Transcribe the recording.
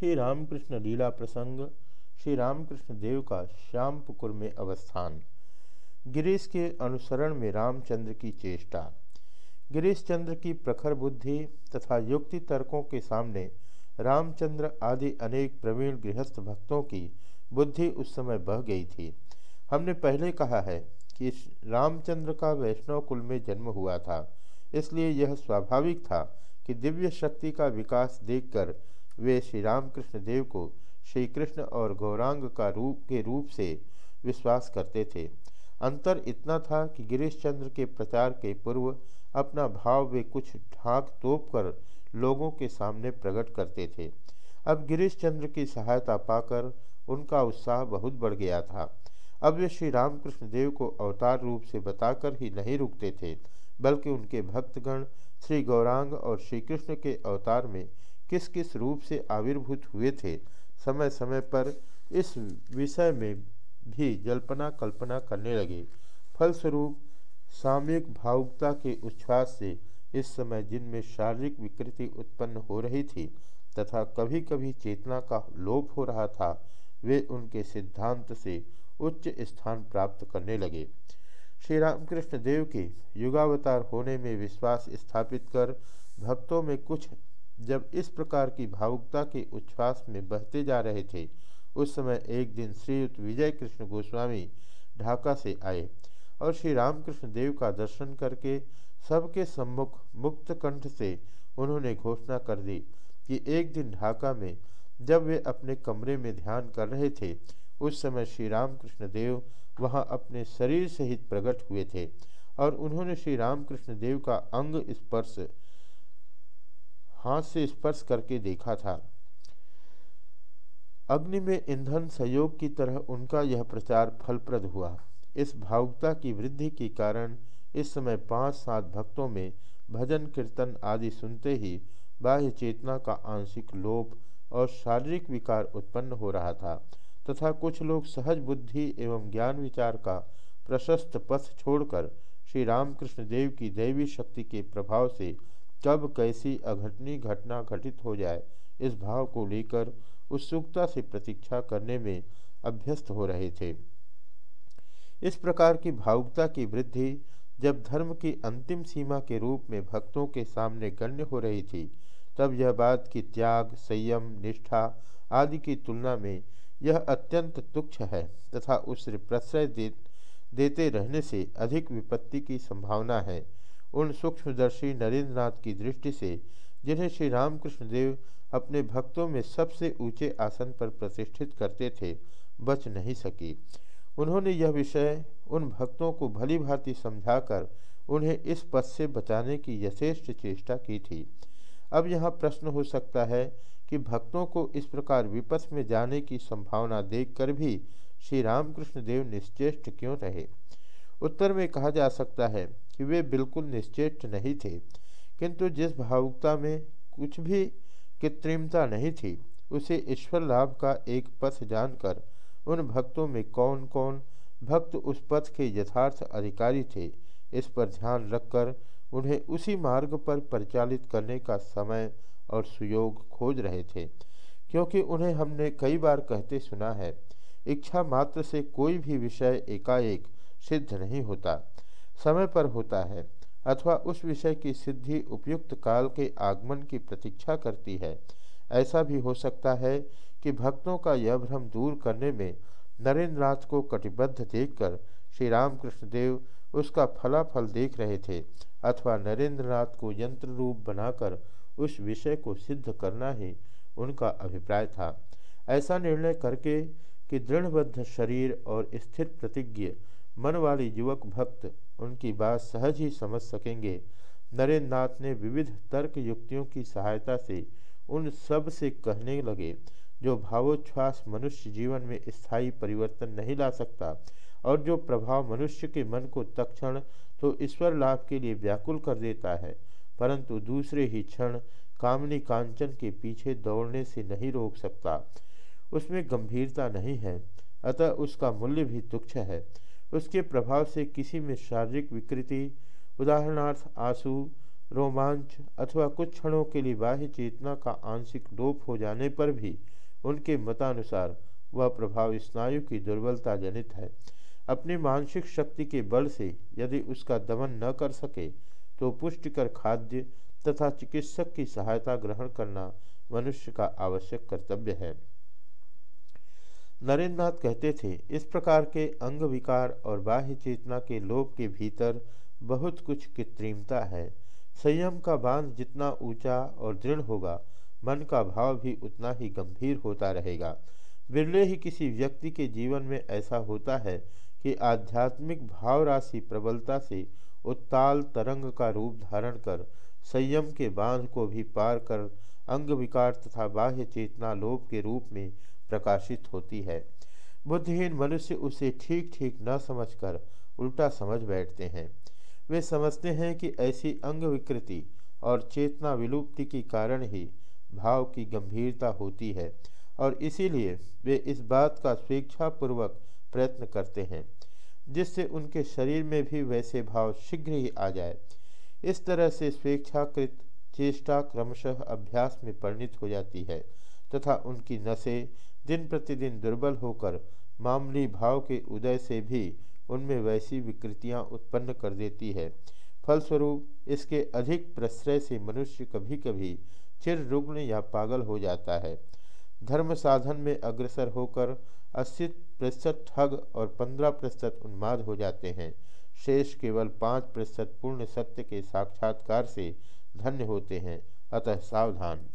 श्री रामकृष्ण लीला प्रसंग श्री रामकृष्ण देव का श्यामपुकुर में अवस्थान। गिरीश के अनुसरण में रामचंद्र की चेष्टा। गिरीश चंद्र की प्रखर बुद्धि तथा युक्ति तर्कों के सामने रामचंद्र आदि अनेक प्रवीण गृहस्थ भक्तों की बुद्धि उस समय बह गई थी। हमने पहले कहा है कि रामचंद्र का वैष्णव कुल में जन्म हुआ था, इसलिए यह स्वाभाविक था कि दिव्य शक्ति का विकास देखकर वे श्री रामकृष्ण देव को श्री कृष्ण और गौरांग का रूप, के रूप से विश्वास करते थे। अंतर इतना था कि गिरीश चंद्र के प्रचार के पूर्व अपना भाव वे कुछ ढाक तोप कर लोगों के सामने प्रकट करते थे। अब गिरीश चंद्र की सहायता पाकर उनका उत्साह बहुत बढ़ गया था। अब वे श्री रामकृष्ण देव को अवतार रूप से बताकर ही नहीं रुकते थे, बल्कि उनके भक्तगण श्री गौरांग और श्री कृष्ण के अवतार में किस किस रूप से आविर्भूत हुए थे? समय समय पर इस विषय में भी जल्पना कल्पना करने लगे। फलस्वरूप सामयिक भावुकता के उच्छ्वास से इस समय जिनमें शारीरिक विकृति उत्पन्न हो रही थी तथा कभी कभी चेतना का लोप हो रहा था, वे उनके सिद्धांत से उच्च स्थान प्राप्त करने लगे। श्री रामकृष्ण देव के युगावतार होने में विश्वास स्थापित कर भक्तों में कुछ जब इस प्रकार की भावुकता के उच्छ्वास में बहते जा रहे थे, उस समय एक दिन श्रीयुक्त विजय कृष्ण गोस्वामी ढाका से आए और श्री रामकृष्ण देव का दर्शन करके सबके सम्मुख मुक्त कंठ से उन्होंने घोषणा कर दी कि एक दिन ढाका में जब वे अपने कमरे में ध्यान कर रहे थे, उस समय श्री रामकृष्ण देव वहाँ अपने शरीर सहित प्रकट हुए थे और उन्होंने श्री रामकृष्ण देव का अंग स्पर्श हाथ से स्पर्श करके देखा था। अग्नि में ईंधन सहयोग की तरह उनका यह प्रचार फलप्रद हुआ। इस भावुकता की वृद्धि के कारण इस समय पाँच सात भक्तों में भजन, कीर्तन आदि सुनते ही बाह्य चेतना का आंशिक लोप और शारीरिक विकार उत्पन्न हो रहा था तथा कुछ लोग सहज बुद्धि एवं ज्ञान विचार का प्रशस्त पथ छोड़कर श्री रामकृष्ण देव की दैवी शक्ति के प्रभाव से कब कैसी अघटनी घटना घटित हो जाए इस भाव को लेकर उत्सुकता से प्रतीक्षा करने में अभ्यस्त हो रहे थे। इस प्रकार की भावुकता की वृद्धि जब धर्म की अंतिम सीमा के रूप में भक्तों के सामने गण्य हो रही थी तब यह बात कि त्याग संयम निष्ठा आदि की तुलना में यह अत्यंत तुच्छ है तथा उस प्रश्रय दे, देते रहने से अधिक विपत्ति की संभावना है। उन सूक्ष्मदर्शी नरेंद्रनाथ की दृष्टि से, जिन्हें श्री रामकृष्ण देव अपने भक्तों में सबसे ऊँचे आसन पर प्रतिष्ठित करते थे, बच नहीं सकी। उन्होंने यह विषय उन भक्तों को भली भांति समझाकर उन्हें इस पद से बचाने की यथेष्ट चेष्टा की थी। अब यहाँ प्रश्न हो सकता है कि भक्तों को इस प्रकार विपथ में जाने की संभावना देखकर भी श्री रामकृष्ण देव निश्चेष्ट क्यों रहे? उत्तर में कहा जा सकता है कि वे बिल्कुल निश्चेष्ट नहीं थे। किंतु जिस भावुकता में कुछ भी कृत्रिमता नहीं थी, उसे ईश्वर लाभ का एक पथ जानकर उन भक्तों में कौन कौन भक्त उस पथ के यथार्थ अधिकारी थे, इस पर ध्यान रखकर उन्हें उसी मार्ग पर परिचालित करने का समय और सुयोग खोज रहे थे। क्योंकि उन्हें हमने कई बार कहते सुना है, इच्छा मात्र से कोई भी विषय एकाएक सिद्ध नहीं होता। समय पर होता है, अथवा उस विषय की सिद्धि उपयुक्त काल के आगमन की प्रतीक्षा करती है। ऐसा भी हो सकता है कि भक्तों का यह भ्रम दूर करने में नरेंद्रनाथ को कटिबद्ध देखकर श्री रामकृष्ण देव उसका फलाफल देख रहे थे, अथवा नरेंद्रनाथ को यंत्र रूप बनाकर उस विषय को सिद्ध करना ही उनका अभिप्राय था। ऐसा निर्णय करके कि दृढ़बद्ध शरीर और स्थिर प्रतिज्ञ मन वाले युवक भक्त उनकी बात सहज ही समझ सकेंगे। नरेंद्र ने विविध तर्क युक्तियों की सहायता से उन सबसे कहने लगे, जो भावोच्छ्वास मनुष्य जीवन में स्थायी परिवर्तन नहीं ला सकता और जो प्रभाव मनुष्य के मन को तक्षण तो ईश्वर लाभ के लिए व्याकुल कर देता है, परंतु दूसरे ही क्षण कामनी कांचन के पीछे दौड़ने से नहीं रोक सकता। उसमें गंभीरता नहीं है, अतः उसका मूल्य भी तुच्छ है। उसके प्रभाव से किसी में शारीरिक विकृति, उदाहरणार्थ आँसू, रोमांच अथवा कुछ क्षणों के लिए बाह्य चेतना का आंशिक लोप हो जाने पर भी उनके मतानुसार वह प्रभाव स्नायु की दुर्बलता जनित है। अपनी मानसिक शक्ति के बल से यदि उसका दमन न कर सके तो पुष्टिकर खाद्य तथा चिकित्सक की सहायता ग्रहण करना मनुष्य का आवश्यक कर्तव्य है। नरेंद्रनाथ कहते थे, इस प्रकार के अंग विकार और बाह्य चेतना के लोभ के भीतर बहुत कुछ कृत्रिमता है। संयम का बाँध जितना ऊँचा और दृढ़ होगा, मन का भाव भी उतना ही गंभीर होता रहेगा। बिरले ही किसी व्यक्ति के जीवन में ऐसा होता है कि आध्यात्मिक भाव राशि प्रबलता से उत्ताल तरंग का रूप धारण कर, संयम के बाँध को भी पार कर अंग विकार तथा बाह्य चेतना लोभ के रूप में प्रकाशित होती है। बुद्धिहीन मनुष्य उसे ठीक ठीक न समझकर उल्टा समझ बैठते हैं। वे समझते हैं कि ऐसी अंग विकृति और चेतना विलुप्ति के कारण ही भाव की गंभीरता होती है और इसीलिए वे इस बात का स्वेच्छापूर्वक प्रयत्न करते हैं, जिससे उनके शरीर में भी वैसे भाव शीघ्र ही आ जाए। इस तरह से स्वेच्छाकृत चेष्टा क्रमशः अभ्यास में परिणित हो जाती है तथा उनकी नसें दिन प्रतिदिन दुर्बल होकर मामूली भाव के उदय से भी उनमें वैसी विकृतियाँ उत्पन्न कर देती है। फलस्वरूप इसके अधिक प्रश्रय से मनुष्य कभी कभी चिर रुग्ण या पागल हो जाता है। धर्म साधन में अग्रसर होकर अस्सी प्रतिशत ठग और पंद्रह प्रतिशत उन्माद हो जाते हैं। शेष केवल पाँच प्रतिशत पूर्ण सत्य के साक्षात्कार से धन्य होते हैं। अतः सावधान।